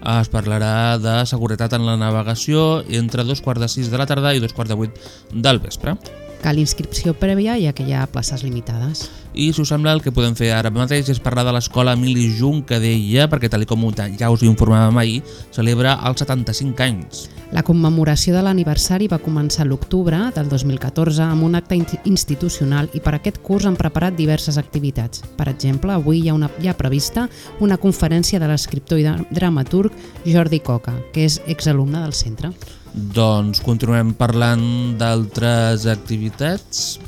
es parlarà de seguretat en la navegació entre dos quarts de sis de la tarda i dos quarts de vuit del vespre. Cal inscripció prèvia ja que hi ha places limitades. I si us sembla el que podem fer ara mateix és parlar de l'escola Emili Juncadella perquè tal com ja us informàvem ahir celebra els 75 anys. La commemoració de l'aniversari va començar l'octubre del 2014 amb un acte institucional i per aquest curs han preparat diverses activitats. Per exemple, avui hi ha, una, hi ha prevista una conferència de l'escriptor i dramaturg Jordi Coca, que és exalumne del centre. Doncs continuem parlant d'altres activitats.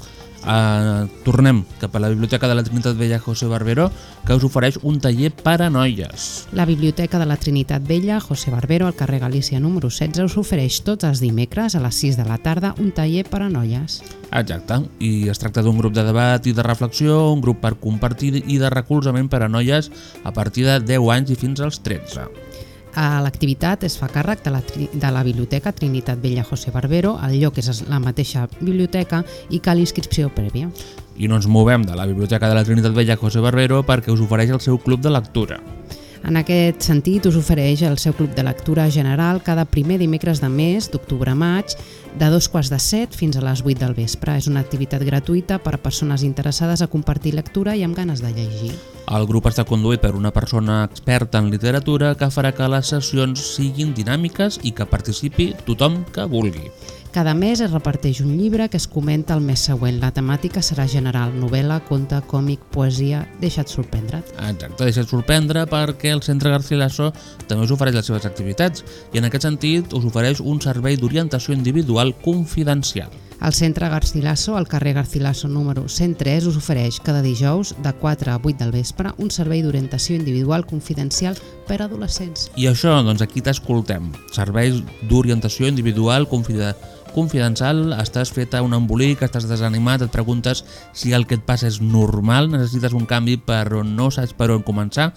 Uh, tornem cap a la Biblioteca de la Trinitat Vella José Barbero, que us ofereix un taller per a noies. La Biblioteca de la Trinitat Vella José Barbero, al carrer Galícia número 16, us ofereix tots els dimecres a les 6 de la tarda un taller per a noies. Exacte, i es tracta d'un grup de debat i de reflexió, un grup per compartir i de recolzament per a noies a partir de 10 anys i fins als 13. L'activitat es fa càrrec de la, de la Biblioteca Trinitat Vella José Barbero, el lloc és la mateixa biblioteca i cal inscripció prèvia. I no ens movem de la Biblioteca de la Trinitat Vella José Barbero perquè us ofereix el seu club de lectura. En aquest sentit, us ofereix el seu club de lectura general cada primer dimecres de mes, d'octubre a maig, de dos quarts de set fins a les 8 del vespre. És una activitat gratuïta per a persones interessades a compartir lectura i amb ganes de llegir. El grup està conduït per una persona experta en literatura que farà que les sessions siguin dinàmiques i que participi tothom que vulgui. Cada mes es reparteix un llibre que es comenta el mes següent. La temàtica serà general, novel·la, conte, còmic, poesia... Deixa't sorprendre't. Exacte, deixa't sorprendre perquè el Centre Garcilaso també us ofereix les seves activitats i en aquest sentit us ofereix un servei d'orientació individual confidencial. El Centre Garcilaso, al carrer Garcilaso número 103, us ofereix cada dijous de 4 a 8 del vespre un servei d'orientació individual confidencial per a adolescents. I això, doncs aquí t'escoltem. Serveis d'orientació individual confidencial confidencial, estàs fet a un embolic, estàs desanimat, et preguntes si el que et passa és normal, necessites un canvi però no saps per on començar,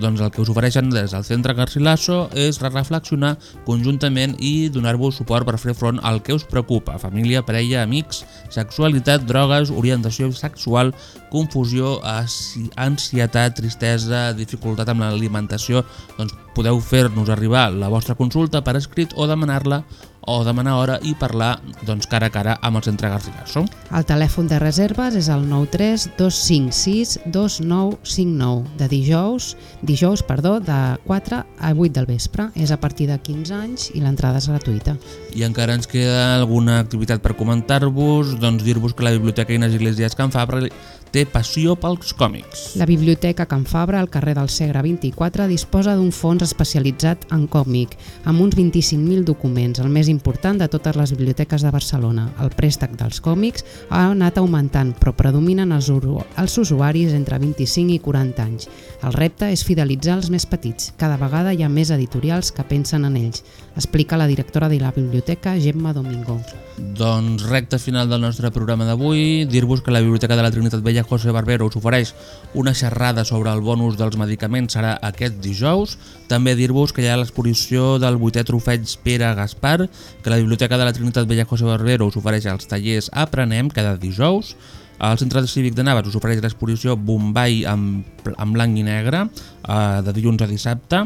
doncs el que us ofereixen des del Centre Garcilaso és reflexionar conjuntament i donar-vos suport per fer front al que us preocupa, família, parella, amics, sexualitat, drogues, orientació sexual, confusió, ansietat, tristesa, dificultat amb l'alimentació, doncs podeu fer-nos arribar la vostra consulta per escrit o demanar-la o demanar hora i parlar doncs, cara a cara amb el Centre Garcilaso. El telèfon de reserves és el 93 256 2959 de dijous, dijous perdó, de 4 a 8 del vespre. És a partir de 15 anys i l'entrada és gratuïta. I encara ens queda alguna activitat per comentar-vos, doncs dir-vos que la Biblioteca Inés Iglesias Can Fabra té passió pels còmics. La Biblioteca Can Fabra, al carrer del Segre 24, disposa d'un fons especialitzat en còmic, amb uns 25.000 documents, el més important de totes les biblioteques de Barcelona. El préstec dels còmics ha anat augmentant, però predominen els, els usuaris entre 25 i 40 anys. El repte és fidelitzar els més petits. Cada vegada hi ha més editorials que pensen en ells, explica la directora de la biblioteca, Gemma Domingo. Doncs recte final del nostre programa d'avui, dir-vos que la Biblioteca de la Trinitat Vella José Barbero us ofereix una xerrada sobre el bonus dels medicaments serà aquest dijous. També dir-vos que hi ha l'exposició del vuitè trofeig Pere Gaspar, que la Biblioteca de la Trinitat Vella José Barbero us ofereix els tallers Aprenem cada dijous. El Centre Cívic de Navas us ofereix l'exposició Bombay en, en blanc i negre eh, de dilluns a dissabte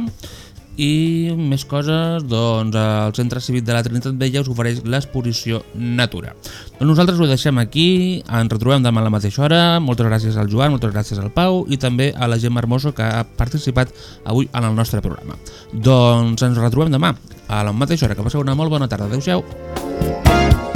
i més coses, doncs el Centre Cívic de la Trinitat Vella us ofereix l'exposició Natura. Doncs nosaltres ho deixem aquí, ens retrobem demà a la mateixa hora, moltes gràcies al Joan, moltes gràcies al Pau i també a la Gemma Hermoso que ha participat avui en el nostre programa. Doncs ens retrobem demà a la mateixa hora, que passeu una molt bona tarda. Adéu-siau.